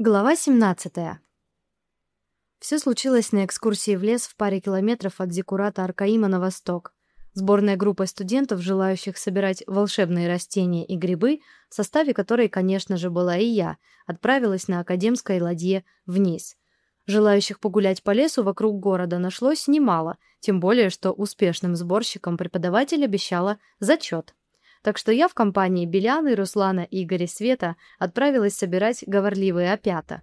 Глава 17. Все случилось на экскурсии в лес в паре километров от Зиккурата Аркаима на восток. Сборная группа студентов, желающих собирать волшебные растения и грибы, в составе которой, конечно же, была и я, отправилась на академской ладье вниз. Желающих погулять по лесу вокруг города нашлось немало, тем более, что успешным сборщикам преподаватель обещала зачет. Так что я в компании Беляны, Руслана, Игоря Света отправилась собирать говорливые опята.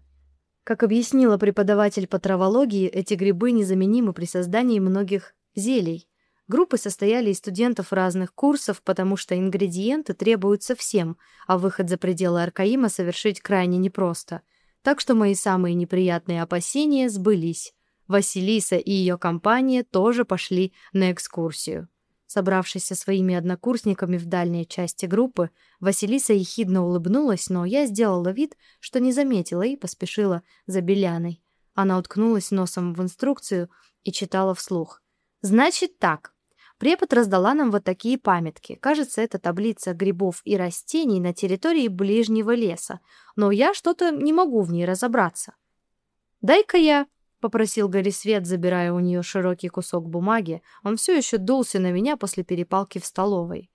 Как объяснила преподаватель по травологии, эти грибы незаменимы при создании многих зелий. Группы состояли из студентов разных курсов, потому что ингредиенты требуются всем, а выход за пределы Аркаима совершить крайне непросто. Так что мои самые неприятные опасения сбылись. Василиса и ее компания тоже пошли на экскурсию. Собравшись со своими однокурсниками в дальней части группы, Василиса ехидно улыбнулась, но я сделала вид, что не заметила и поспешила за Беляной. Она уткнулась носом в инструкцию и читала вслух. «Значит так. Препод раздала нам вот такие памятки. Кажется, это таблица грибов и растений на территории ближнего леса, но я что-то не могу в ней разобраться. Дай-ка я попросил Гарри Свет, забирая у нее широкий кусок бумаги. Он все еще дулся на меня после перепалки в столовой.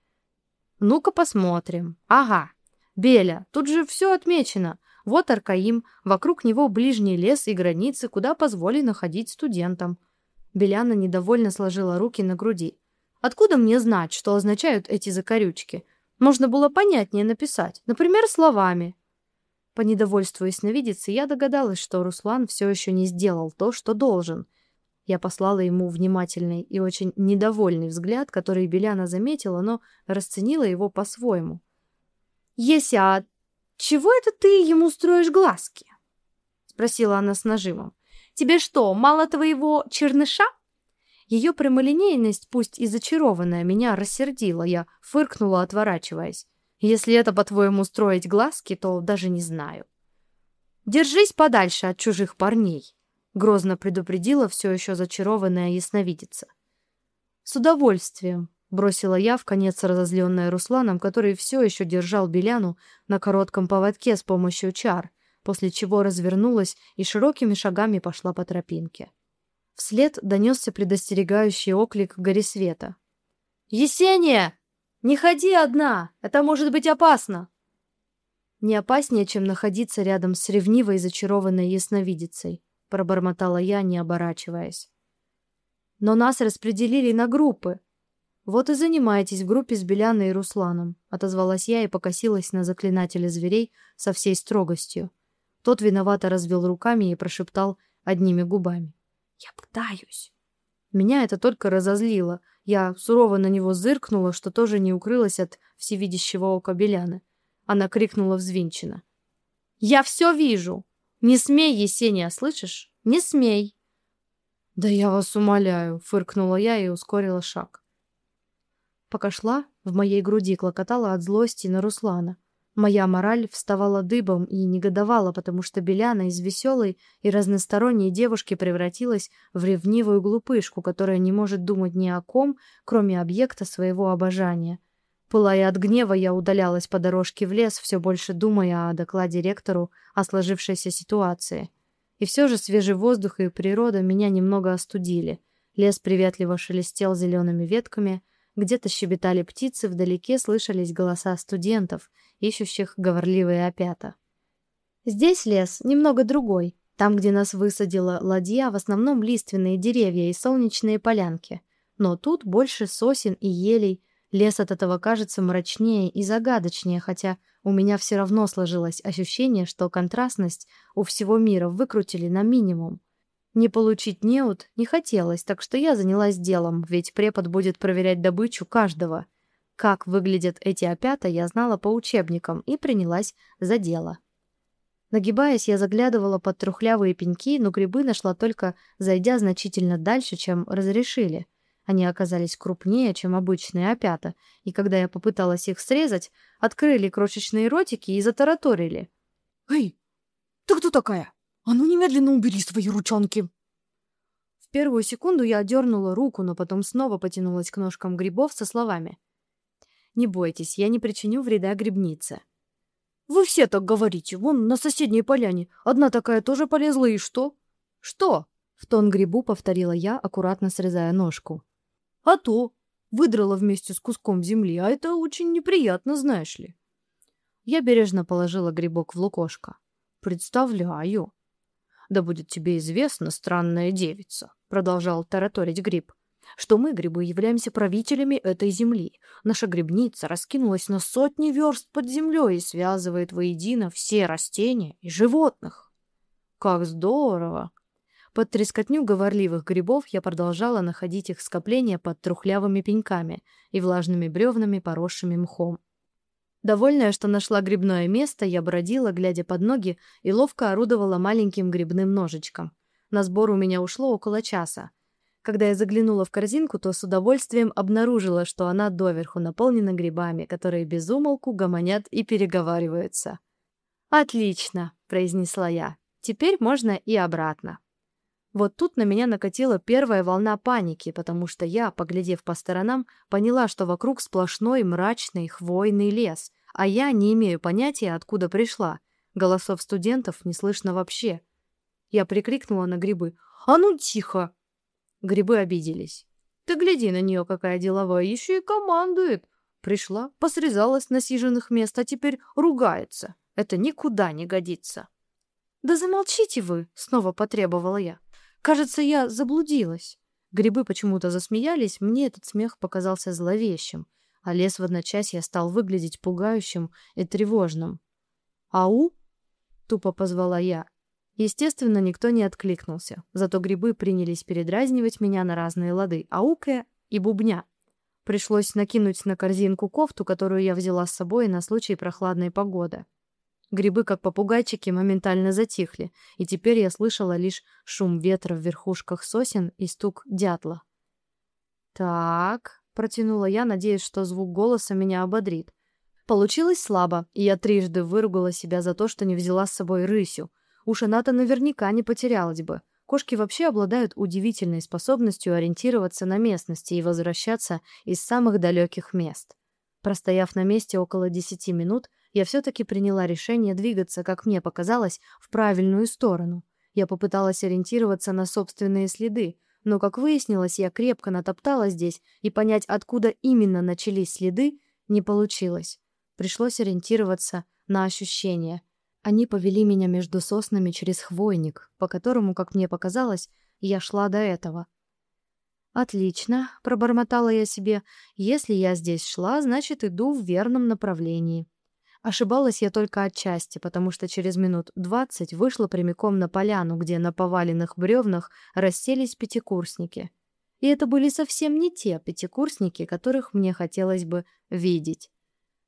Ну-ка посмотрим. Ага. Беля, тут же все отмечено. Вот Аркаим, вокруг него ближний лес и границы, куда позволено ходить студентам. Беляна недовольно сложила руки на груди. Откуда мне знать, что означают эти закорючки? Можно было понятнее написать, например, словами. По недовольству ясновидицы я догадалась, что Руслан все еще не сделал то, что должен. Я послала ему внимательный и очень недовольный взгляд, который Беляна заметила, но расценила его по-своему. «Еся, а чего это ты ему строишь глазки?» — спросила она с нажимом. «Тебе что, мало твоего черныша?» Ее прямолинейность, пусть и зачарованная, меня рассердила. Я фыркнула, отворачиваясь. Если это, по-твоему, строить глазки, то даже не знаю. Держись подальше от чужих парней, грозно предупредила все еще зачарованная ясновидица. С удовольствием, бросила я в конец разозленная Русланом, который все еще держал Беляну на коротком поводке с помощью чар, после чего развернулась и широкими шагами пошла по тропинке. Вслед донесся предостерегающий оклик Горисвета. «Есения!» «Не ходи одна! Это может быть опасно!» «Не опаснее, чем находиться рядом с ревнивой и зачарованной ясновидицей», пробормотала я, не оборачиваясь. «Но нас распределили на группы. Вот и занимайтесь в группе с Беляной и Русланом», отозвалась я и покосилась на заклинателя зверей со всей строгостью. Тот виновато развел руками и прошептал одними губами. «Я пытаюсь». Меня это только разозлило. Я сурово на него зыркнула, что тоже не укрылась от всевидящего ока Беляны. Она крикнула взвинченно. «Я все вижу! Не смей, Есения, слышишь? Не смей!» «Да я вас умоляю!» — фыркнула я и ускорила шаг. Пока шла, в моей груди клокотала от злости на Руслана. Моя мораль вставала дыбом и негодовала, потому что Беляна из веселой и разносторонней девушки превратилась в ревнивую глупышку, которая не может думать ни о ком, кроме объекта своего обожания. Пылая от гнева, я удалялась по дорожке в лес, все больше думая о докладе ректору о сложившейся ситуации. И все же свежий воздух и природа меня немного остудили. Лес приветливо шелестел зелеными ветками, где-то щебетали птицы, вдалеке слышались голоса студентов, ищущих говорливые опята. Здесь лес немного другой. Там, где нас высадила ладья, в основном лиственные деревья и солнечные полянки. Но тут больше сосен и елей. Лес от этого кажется мрачнее и загадочнее, хотя у меня все равно сложилось ощущение, что контрастность у всего мира выкрутили на минимум. Не получить неуд не хотелось, так что я занялась делом, ведь препод будет проверять добычу каждого. Как выглядят эти опята, я знала по учебникам и принялась за дело. Нагибаясь, я заглядывала под трухлявые пеньки, но грибы нашла только зайдя значительно дальше, чем разрешили. Они оказались крупнее, чем обычные опята, и когда я попыталась их срезать, открыли крошечные ротики и затараторили. «Эй, ты кто такая?» «А ну немедленно убери свои ручонки!» В первую секунду я дернула руку, но потом снова потянулась к ножкам грибов со словами. «Не бойтесь, я не причиню вреда грибнице». Вы все так говорите. Вон на соседней поляне. Одна такая тоже полезла, и что? Что? В тон грибу повторила я, аккуратно срезая ножку. А то. Выдрала вместе с куском земли, а это очень неприятно, знаешь ли. Я бережно положила грибок в лукошко. Представляю. Да будет тебе известно, странная девица, продолжал тараторить гриб, что мы, грибы, являемся правителями этой земли. Наша грибница раскинулась на сотни верст под землей и связывает воедино все растения и животных. Как здорово! Под трескотню говорливых грибов я продолжала находить их скопления под трухлявыми пеньками и влажными бревнами, поросшими мхом. Довольная, что нашла грибное место, я бродила, глядя под ноги, и ловко орудовала маленьким грибным ножичком. На сбор у меня ушло около часа. Когда я заглянула в корзинку, то с удовольствием обнаружила, что она доверху наполнена грибами, которые без умолку гомонят и переговариваются. «Отлично!» — произнесла я. «Теперь можно и обратно». Вот тут на меня накатила первая волна паники, потому что я, поглядев по сторонам, поняла, что вокруг сплошной мрачный хвойный лес, а я не имею понятия, откуда пришла. Голосов студентов не слышно вообще. Я прикрикнула на грибы. «А ну тихо!» Грибы обиделись. «Ты гляди на нее, какая деловая, еще и командует!» Пришла, посрезалась на сиженных мест, а теперь ругается. Это никуда не годится. «Да замолчите вы!» — снова потребовала я. Кажется, я заблудилась. Грибы почему-то засмеялись, мне этот смех показался зловещим, а лес в одночасье стал выглядеть пугающим и тревожным. «Ау?» — тупо позвала я. Естественно, никто не откликнулся, зато грибы принялись передразнивать меня на разные лады, аукая и бубня. Пришлось накинуть на корзинку кофту, которую я взяла с собой на случай прохладной погоды. Грибы, как попугайчики, моментально затихли, и теперь я слышала лишь шум ветра в верхушках сосен и стук дятла. «Так», — протянула я, надеясь, что звук голоса меня ободрит. Получилось слабо, и я трижды выругала себя за то, что не взяла с собой рысью. Уж она-то наверняка не потерялась бы. Кошки вообще обладают удивительной способностью ориентироваться на местности и возвращаться из самых далеких мест. Простояв на месте около десяти минут, я все-таки приняла решение двигаться, как мне показалось, в правильную сторону. Я попыталась ориентироваться на собственные следы, но, как выяснилось, я крепко натоптала здесь, и понять, откуда именно начались следы, не получилось. Пришлось ориентироваться на ощущения. Они повели меня между соснами через хвойник, по которому, как мне показалось, я шла до этого. «Отлично», — пробормотала я себе. «Если я здесь шла, значит, иду в верном направлении». Ошибалась я только отчасти, потому что через минут двадцать вышла прямиком на поляну, где на поваленных бревнах расселись пятикурсники. И это были совсем не те пятикурсники, которых мне хотелось бы видеть.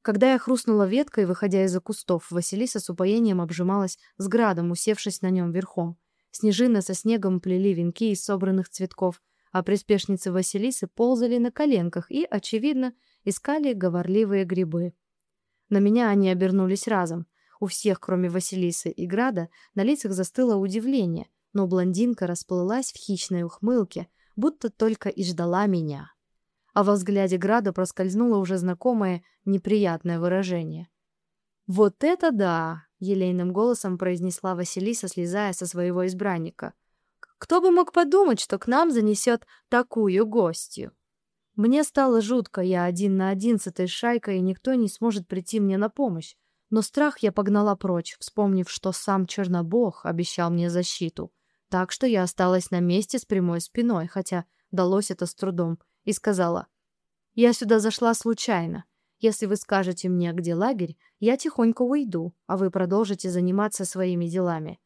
Когда я хрустнула веткой, выходя из-за кустов, Василиса с упоением обжималась с градом, усевшись на нем верхом. Снежины со снегом плели венки из собранных цветков, а приспешницы Василисы ползали на коленках и, очевидно, искали говорливые грибы. На меня они обернулись разом. У всех, кроме Василисы и Града, на лицах застыло удивление, но блондинка расплылась в хищной ухмылке, будто только и ждала меня. А во взгляде Града проскользнуло уже знакомое неприятное выражение. «Вот это да!» — елейным голосом произнесла Василиса, слезая со своего избранника. «Кто бы мог подумать, что к нам занесет такую гостью?» Мне стало жутко, я один на один с этой шайкой, и никто не сможет прийти мне на помощь. Но страх я погнала прочь, вспомнив, что сам Чернобог обещал мне защиту. Так что я осталась на месте с прямой спиной, хотя далось это с трудом, и сказала, «Я сюда зашла случайно. Если вы скажете мне, где лагерь, я тихонько уйду, а вы продолжите заниматься своими делами».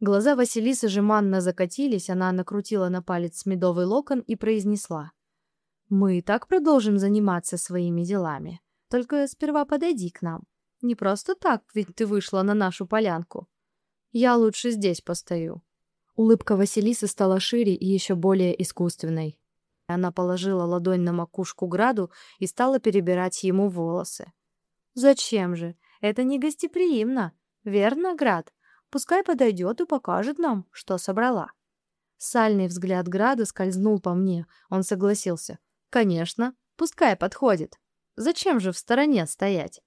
Глаза Василисы жеманно закатились, она накрутила на палец медовый локон и произнесла, мы и так продолжим заниматься своими делами. Только сперва подойди к нам. Не просто так, ведь ты вышла на нашу полянку. Я лучше здесь постою. Улыбка Василисы стала шире и еще более искусственной. Она положила ладонь на макушку Граду и стала перебирать ему волосы. «Зачем же? Это не гостеприимно. Верно, Град? Пускай подойдет и покажет нам, что собрала». Сальный взгляд Града скользнул по мне. Он согласился. Конечно, пускай подходит. Зачем же в стороне стоять?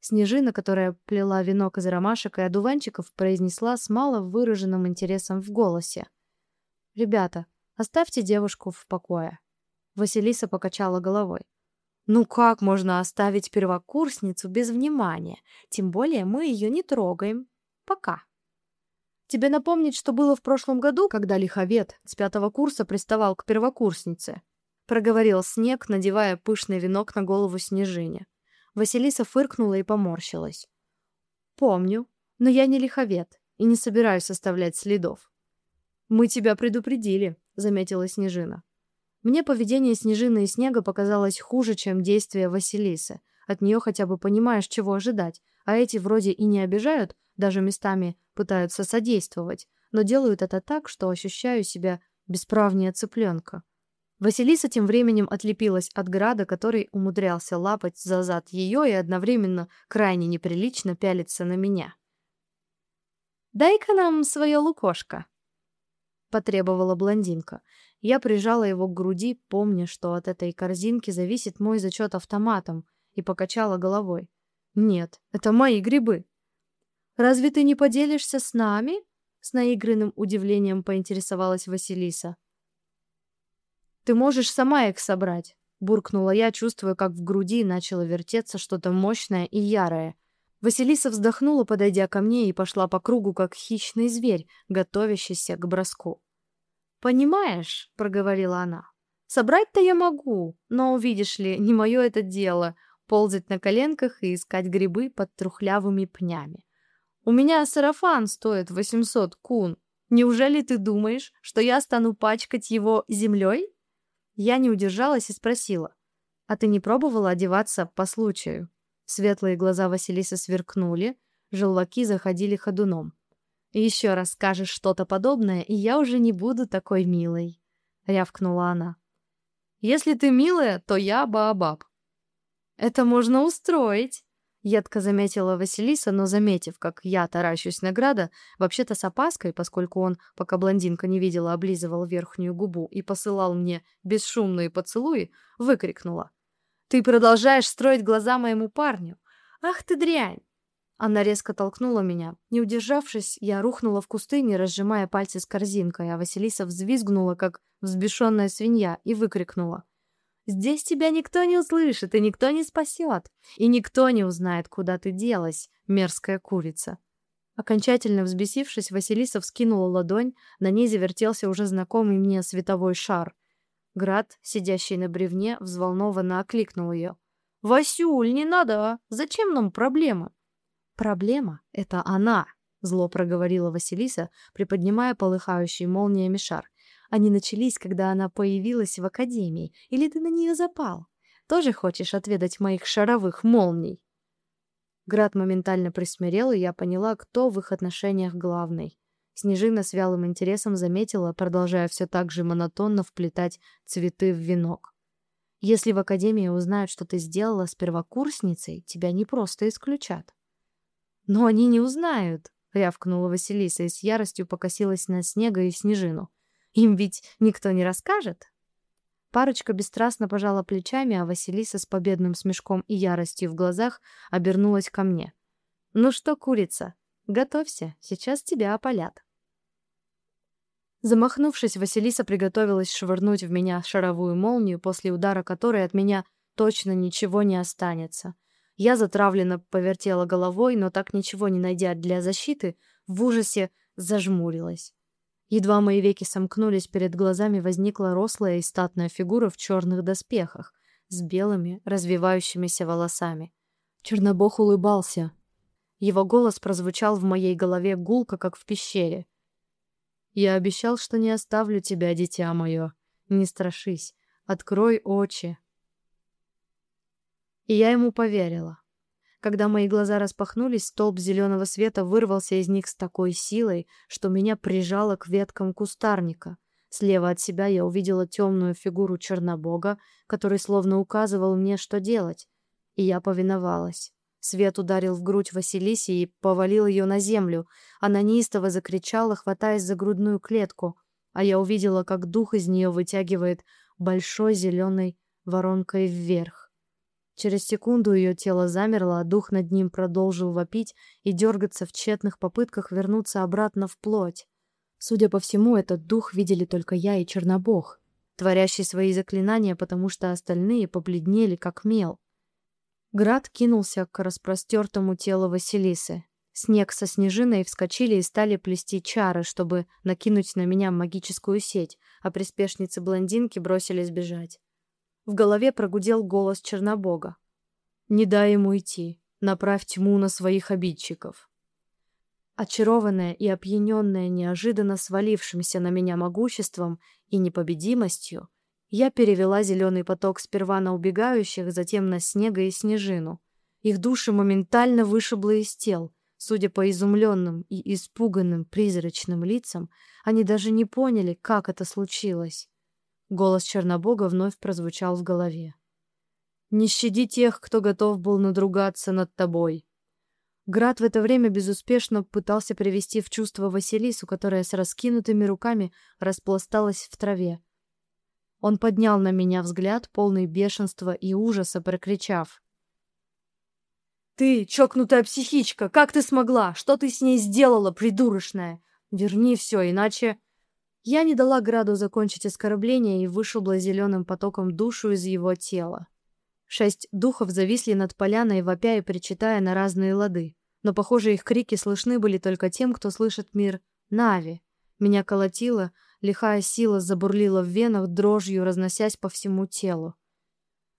Снежина, которая плела венок из ромашек и одуванчиков, произнесла с мало выраженным интересом в голосе. «Ребята, оставьте девушку в покое». Василиса покачала головой. «Ну как можно оставить первокурсницу без внимания? Тем более мы ее не трогаем. Пока». «Тебе напомнить, что было в прошлом году, когда лиховед с пятого курса приставал к первокурснице?» Проговорил Снег, надевая пышный венок на голову Снежине. Василиса фыркнула и поморщилась. «Помню, но я не лиховед и не собираюсь составлять следов». «Мы тебя предупредили», — заметила Снежина. Мне поведение Снежины и Снега показалось хуже, чем действия Василисы. От нее хотя бы понимаешь, чего ожидать, а эти вроде и не обижают, даже местами пытаются содействовать, но делают это так, что ощущаю себя бесправнее цыпленка. Василиса тем временем отлепилась от града, который умудрялся лапать за зад ее и одновременно крайне неприлично пялиться на меня. «Дай-ка нам свое лукошко», — потребовала блондинка. Я прижала его к груди, помня, что от этой корзинки зависит мой зачет автоматом, и покачала головой. «Нет, это мои грибы». «Разве ты не поделишься с нами?» С наигранным удивлением поинтересовалась Василиса. «Ты можешь сама их собрать», — буркнула я, чувствуя, как в груди начало вертеться что-то мощное и ярое. Василиса вздохнула, подойдя ко мне, и пошла по кругу, как хищный зверь, готовящийся к броску. «Понимаешь», — проговорила она, — «собрать-то я могу, но, видишь ли, не мое это дело — ползать на коленках и искать грибы под трухлявыми пнями. У меня сарафан стоит 800 кун. Неужели ты думаешь, что я стану пачкать его землей?» Я не удержалась и спросила. «А ты не пробовала одеваться по случаю?» Светлые глаза Василисы сверкнули, желваки заходили ходуном. «Еще раз скажешь что-то подобное, и я уже не буду такой милой», — рявкнула она. «Если ты милая, то я Баобаб». «Это можно устроить», Едко заметила Василиса, но, заметив, как я таращусь на Града, вообще-то с опаской, поскольку он, пока блондинка не видела, облизывал верхнюю губу и посылал мне бесшумные поцелуи, выкрикнула. «Ты продолжаешь строить глаза моему парню! Ах ты дрянь!» Она резко толкнула меня. Не удержавшись, я рухнула в кусты, не разжимая пальцы с корзинкой, а Василиса взвизгнула, как взбешенная свинья, и выкрикнула. Здесь тебя никто не услышит и никто не спасет. И никто не узнает, куда ты делась, мерзкая курица. Окончательно взбесившись, Василиса вскинула ладонь, на ней завертелся уже знакомый мне световой шар. Град, сидящий на бревне, взволнованно окликнул ее. «Васюль, не надо! Зачем нам проблемы?» «Проблема — это она!» — зло проговорила Василиса, приподнимая полыхающий молниями шар. Они начались, когда она появилась в академии. Или ты на нее запал? Тоже хочешь отведать моих шаровых молний?» Град моментально присмирел, и я поняла, кто в их отношениях главный. Снежина с вялым интересом заметила, продолжая все так же монотонно вплетать цветы в венок. «Если в академии узнают, что ты сделала с первокурсницей, тебя не просто исключат». «Но они не узнают», — рявкнула Василиса и с яростью покосилась на Снега и Снежину. Им ведь никто не расскажет. Парочка бесстрастно пожала плечами, а Василиса с победным смешком и яростью в глазах обернулась ко мне. «Ну что, курица, готовься, сейчас тебя опалят». Замахнувшись, Василиса приготовилась швырнуть в меня шаровую молнию, после удара которой от меня точно ничего не останется. Я затравленно повертела головой, но так ничего не найдя для защиты, в ужасе зажмурилась. Едва мои веки сомкнулись, перед глазами возникла рослая и статная фигура в черных доспехах с белыми, развивающимися волосами. Чернобог улыбался. Его голос прозвучал в моей голове гулко, как в пещере. «Я обещал, что не оставлю тебя, дитя мое. Не страшись. Открой очи». И я ему поверила. Когда мои глаза распахнулись, столб зеленого света вырвался из них с такой силой, что меня прижало к веткам кустарника. Слева от себя я увидела темную фигуру Чернобога, который словно указывал мне, что делать. И я повиновалась. Свет ударил в грудь Василисе и повалил ее на землю. Она неистово закричала, хватаясь за грудную клетку. А я увидела, как дух из нее вытягивает большой зеленой воронкой вверх. Через секунду ее тело замерло, а дух над ним продолжил вопить и дергаться в тщетных попытках вернуться обратно в плоть. Судя по всему, этот дух видели только я и Чернобог, творящий свои заклинания, потому что остальные побледнели как мел. Град кинулся к распростертому телу Василисы. Снег со снежиной вскочили и стали плести чары, чтобы накинуть на меня магическую сеть, а приспешницы-блондинки бросились бежать. В голове прогудел голос Чернобога. «Не дай ему идти. Направь тьму на своих обидчиков». Очарованная и опьяненная неожиданно свалившимся на меня могуществом и непобедимостью, я перевела зеленый поток сперва на убегающих, затем на снега и снежину. Их души моментально вышибло из тел. Судя по изумленным и испуганным призрачным лицам, они даже не поняли, как это случилось. Голос Чернобога вновь прозвучал в голове. «Не щади тех, кто готов был надругаться над тобой». Град в это время безуспешно пытался привести в чувство Василису, которая с раскинутыми руками распласталась в траве. Он поднял на меня взгляд, полный бешенства и ужаса, прокричав. «Ты, чокнутая психичка, как ты смогла? Что ты с ней сделала, придурочная? Верни все, иначе...» Я не дала Граду закончить оскорбление и вышибла зеленым потоком душу из его тела. Шесть духов зависли над поляной, вопя и причитая на разные лады. Но, похоже, их крики слышны были только тем, кто слышит мир Нави. Меня колотило, лихая сила забурлила в венах, дрожью разносясь по всему телу.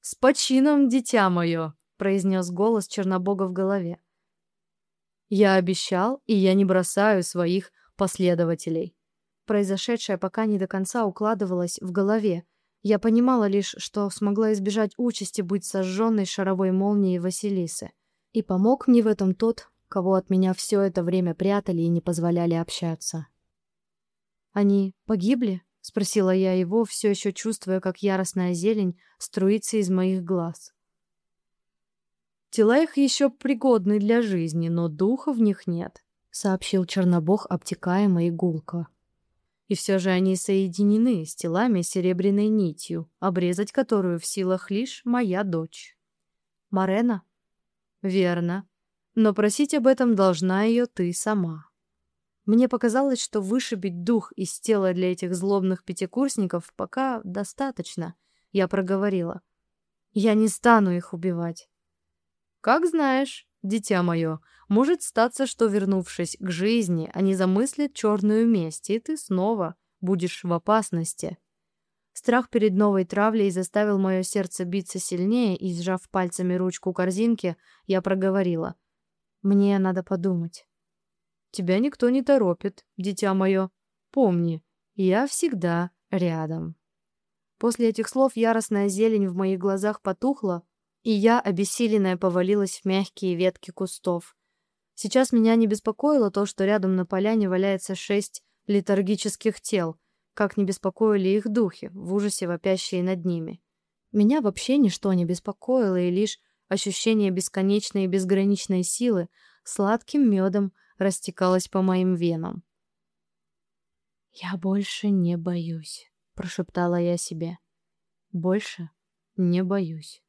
«С почином, дитя мое!» — произнес голос Чернобога в голове. «Я обещал, и я не бросаю своих последователей». Произошедшее пока не до конца укладывалось в голове. Я понимала лишь, что смогла избежать участи быть сожженной шаровой молнией Василисы. И помог мне в этом тот, кого от меня все это время прятали и не позволяли общаться. «Они погибли?» — спросила я его, все еще чувствуя, как яростная зелень струится из моих глаз. «Тела их еще пригодны для жизни, но духа в них нет», — сообщил Чернобог обтекаемо и гулко. И все же они соединены с телами серебряной нитью, обрезать которую в силах лишь моя дочь. Марена? Верно. Но просить об этом должна ее ты сама. Мне показалось, что вышибить дух из тела для этих злобных пятикурсников пока достаточно. Я проговорила. Я не стану их убивать. Как знаешь, дитя мое, может статься, что, вернувшись к жизни, они замыслят черную месть, и ты снова будешь в опасности. Страх перед новой травлей заставил мое сердце биться сильнее, и, сжав пальцами ручку корзинки, я проговорила. «Мне надо подумать». «Тебя никто не торопит, дитя мое. Помни, я всегда рядом». После этих слов яростная зелень в моих глазах потухла, и я, обессиленная, повалилась в мягкие ветки кустов. Сейчас меня не беспокоило то, что рядом на поляне валяется шесть летаргических тел, как не беспокоили их духи, в ужасе вопящие над ними. Меня вообще ничто не беспокоило, и лишь ощущение бесконечной и безграничной силы сладким медом растекалось по моим венам. «Я больше не боюсь», — прошептала я себе. «Больше не боюсь».